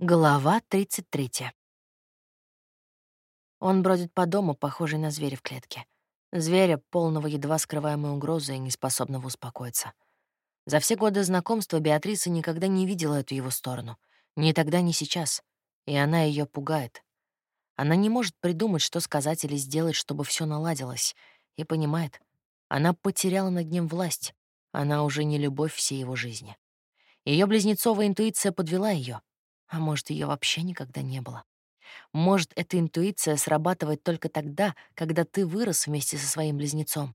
Глава 33. Он бродит по дому, похожий на зверя в клетке. Зверя, полного едва скрываемой угрозы и неспособного успокоиться. За все годы знакомства Беатриса никогда не видела эту его сторону. Ни тогда, ни сейчас. И она ее пугает. Она не может придумать, что сказать или сделать, чтобы все наладилось. И понимает, она потеряла над ним власть. Она уже не любовь всей его жизни. Ее близнецовая интуиция подвела ее. А может, ее вообще никогда не было. Может, эта интуиция срабатывает только тогда, когда ты вырос вместе со своим близнецом.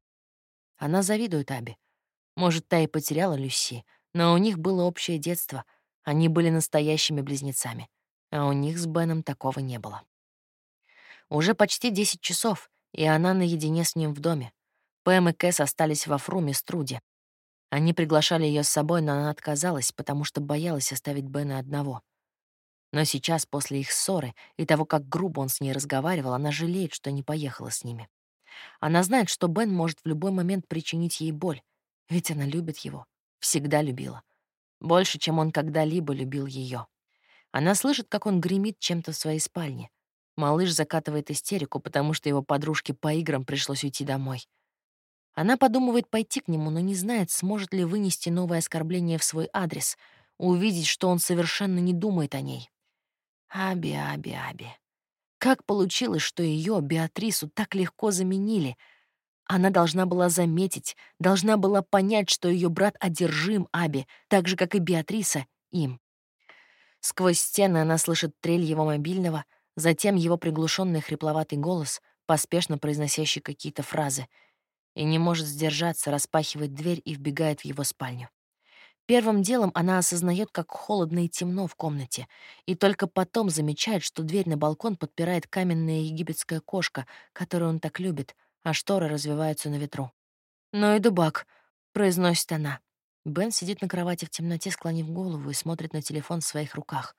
Она завидует Аби. Может, та и потеряла Люси, но у них было общее детство. Они были настоящими близнецами, а у них с Беном такого не было. Уже почти 10 часов, и она наедине с ним в доме. Пэм и Кэс остались во Фруме с Труди. Они приглашали ее с собой, но она отказалась, потому что боялась оставить Бена одного — но сейчас, после их ссоры и того, как грубо он с ней разговаривал, она жалеет, что не поехала с ними. Она знает, что Бен может в любой момент причинить ей боль, ведь она любит его, всегда любила. Больше, чем он когда-либо любил ее. Она слышит, как он гремит чем-то в своей спальне. Малыш закатывает истерику, потому что его подружке по играм пришлось уйти домой. Она подумывает пойти к нему, но не знает, сможет ли вынести новое оскорбление в свой адрес, увидеть, что он совершенно не думает о ней. Аби, Аби, Аби. Как получилось, что ее, Беатрису, так легко заменили? Она должна была заметить, должна была понять, что ее брат одержим Аби, так же, как и Беатриса им. Сквозь стены она слышит трель его мобильного, затем его приглушенный хрипловатый голос, поспешно произносящий какие-то фразы, и не может сдержаться, распахивает дверь и вбегает в его спальню. Первым делом она осознает, как холодно и темно в комнате, и только потом замечает, что дверь на балкон подпирает каменная египетская кошка, которую он так любит, а шторы развиваются на ветру. «Ну и дубак», — произносит она. Бен сидит на кровати в темноте, склонив голову и смотрит на телефон в своих руках.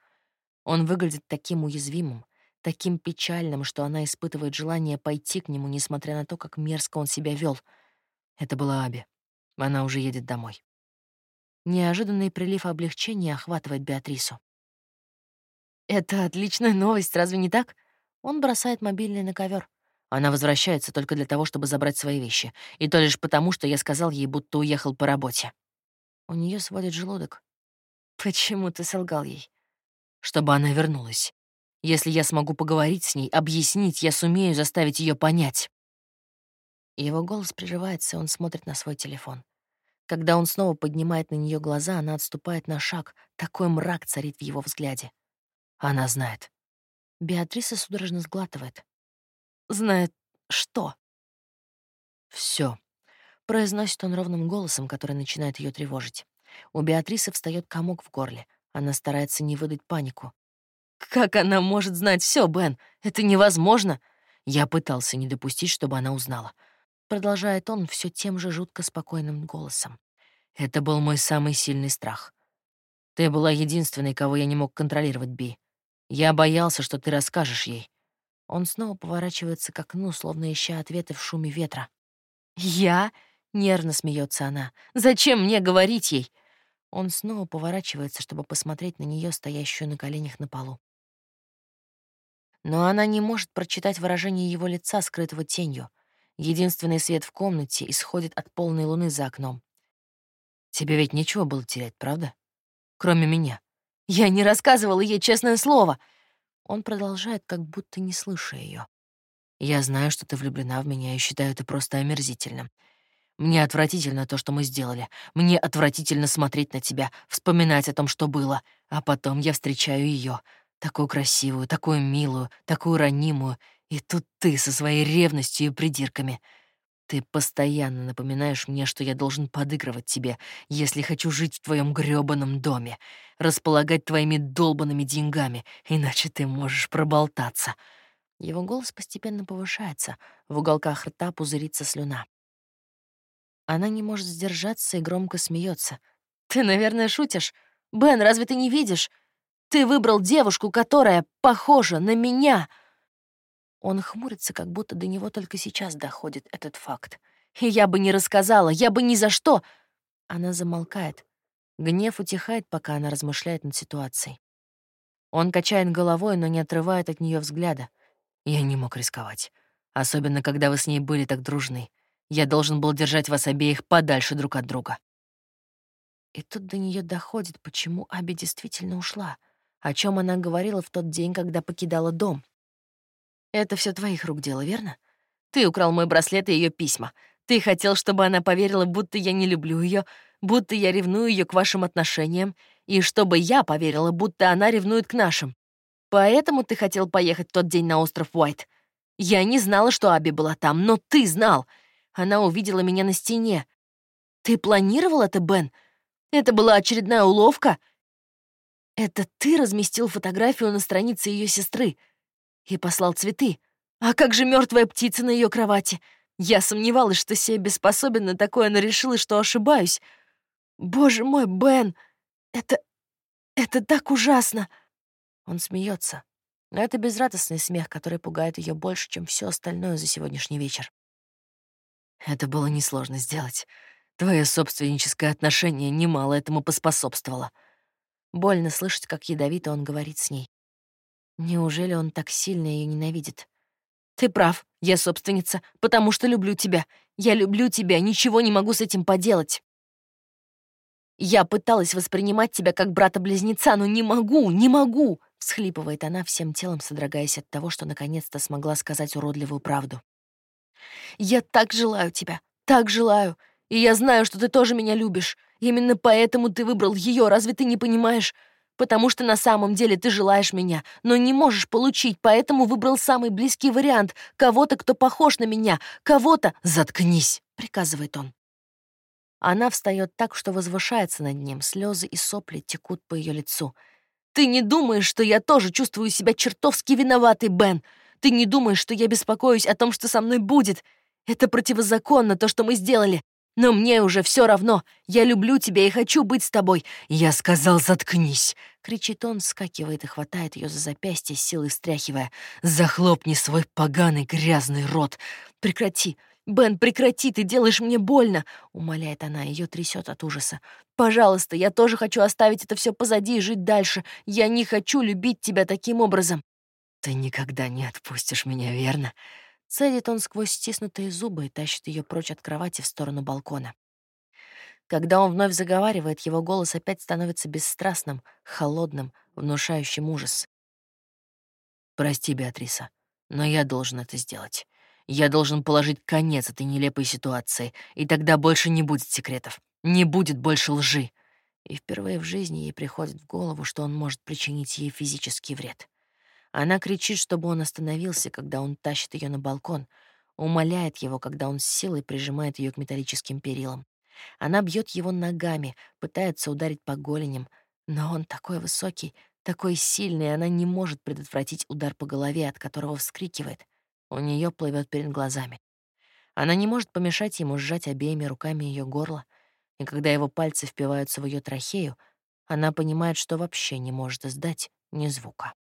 Он выглядит таким уязвимым, таким печальным, что она испытывает желание пойти к нему, несмотря на то, как мерзко он себя вел. Это была Аби. Она уже едет домой. Неожиданный прилив облегчения охватывает Беатрису. «Это отличная новость, разве не так?» Он бросает мобильный на ковер. Она возвращается только для того, чтобы забрать свои вещи. И то лишь потому, что я сказал ей, будто уехал по работе. У нее сводит желудок. Почему ты солгал ей? Чтобы она вернулась. Если я смогу поговорить с ней, объяснить, я сумею заставить ее понять. Его голос прерывается, и он смотрит на свой телефон. Когда он снова поднимает на нее глаза, она отступает на шаг. Такой мрак царит в его взгляде. Она знает. Беатриса судорожно сглатывает. «Знает что?» Все, произносит он ровным голосом, который начинает ее тревожить. У Беатрисы встает комок в горле. Она старается не выдать панику. «Как она может знать все, Бен? Это невозможно!» Я пытался не допустить, чтобы она узнала. Продолжает он все тем же жутко спокойным голосом. Это был мой самый сильный страх. Ты была единственной, кого я не мог контролировать, Би. Я боялся, что ты расскажешь ей. Он снова поворачивается к окну, словно ища ответы в шуме ветра. «Я?» — нервно смеется она. «Зачем мне говорить ей?» Он снова поворачивается, чтобы посмотреть на нее, стоящую на коленях на полу. Но она не может прочитать выражение его лица, скрытого тенью. Единственный свет в комнате исходит от полной луны за окном. Тебе ведь нечего было терять, правда? Кроме меня. Я не рассказывала ей честное слово. Он продолжает, как будто не слыша ее. Я знаю, что ты влюблена в меня и считаю это просто омерзительным. Мне отвратительно то, что мы сделали. Мне отвратительно смотреть на тебя, вспоминать о том, что было. А потом я встречаю ее, такую красивую, такую милую, такую ранимую, и тут ты со своей ревностью и придирками. Ты постоянно напоминаешь мне, что я должен подыгрывать тебе, если хочу жить в твоем грёбаном доме, располагать твоими долбанными деньгами, иначе ты можешь проболтаться. Его голос постепенно повышается, в уголках рта пузырится слюна. Она не может сдержаться и громко смеется. «Ты, наверное, шутишь? Бен, разве ты не видишь? Ты выбрал девушку, которая похожа на меня!» Он хмурится, как будто до него только сейчас доходит этот факт. «И я бы не рассказала, я бы ни за что!» Она замолкает. Гнев утихает, пока она размышляет над ситуацией. Он качает головой, но не отрывает от нее взгляда. Я не мог рисковать. Особенно, когда вы с ней были так дружны. Я должен был держать вас обеих подальше друг от друга. И тут до нее доходит, почему Аби действительно ушла, о чем она говорила в тот день, когда покидала дом. Это все твоих рук дело, верно? Ты украл мой браслет и ее письма. Ты хотел, чтобы она поверила, будто я не люблю ее, будто я ревную ее к вашим отношениям, и чтобы я поверила, будто она ревнует к нашим. Поэтому ты хотел поехать тот день на остров Уайт. Я не знала, что Аби была там, но ты знал. Она увидела меня на стене. Ты планировал это, Бен? Это была очередная уловка? Это ты разместил фотографию на странице ее сестры и послал цветы. А как же мертвая птица на ее кровати? Я сомневалась, что Себи способен на такое, но решила, что ошибаюсь. Боже мой, Бен, это... это так ужасно. Он смеется, но это безрадостный смех, который пугает ее больше, чем все остальное за сегодняшний вечер. Это было несложно сделать. Твое собственническое отношение немало этому поспособствовало. Больно слышать, как ядовито он говорит с ней. Неужели он так сильно ее ненавидит? Ты прав, я собственница, потому что люблю тебя. Я люблю тебя, ничего не могу с этим поделать. Я пыталась воспринимать тебя как брата-близнеца, но не могу, не могу, всхлипывает она всем телом, содрогаясь от того, что наконец-то смогла сказать уродливую правду. Я так желаю тебя, так желаю. И я знаю, что ты тоже меня любишь. Именно поэтому ты выбрал ее, разве ты не понимаешь? Потому что на самом деле ты желаешь меня, но не можешь получить, поэтому выбрал самый близкий вариант. Кого-то, кто похож на меня. Кого-то... «Заткнись!» — приказывает он. Она встает так, что возвышается над ним. Слезы и сопли текут по ее лицу. «Ты не думаешь, что я тоже чувствую себя чертовски виноватой, Бен? Ты не думаешь, что я беспокоюсь о том, что со мной будет? Это противозаконно, то, что мы сделали. Но мне уже все равно. Я люблю тебя и хочу быть с тобой. Я сказал, заткнись. Кричит он, скакивает и хватает ее за запястье, силой встряхивая. Захлопни свой поганый грязный рот. Прекрати. Бен, прекрати, ты делаешь мне больно, умоляет она, ее трясет от ужаса. Пожалуйста, я тоже хочу оставить это все позади и жить дальше. Я не хочу любить тебя таким образом. Ты никогда не отпустишь меня, верно? Цедит он сквозь стиснутые зубы и тащит ее прочь от кровати в сторону балкона. Когда он вновь заговаривает, его голос опять становится бесстрастным, холодным, внушающим ужас. «Прости, Беатриса, но я должен это сделать. Я должен положить конец этой нелепой ситуации, и тогда больше не будет секретов, не будет больше лжи». И впервые в жизни ей приходит в голову, что он может причинить ей физический вред. Она кричит, чтобы он остановился, когда он тащит ее на балкон, умоляет его, когда он с силой прижимает ее к металлическим перилам. Она бьет его ногами, пытается ударить по голеням, но он такой высокий, такой сильный, она не может предотвратить удар по голове, от которого вскрикивает. У нее плывет перед глазами. Она не может помешать ему сжать обеими руками ее горло, и когда его пальцы впиваются в ее трахею, она понимает, что вообще не может издать ни звука.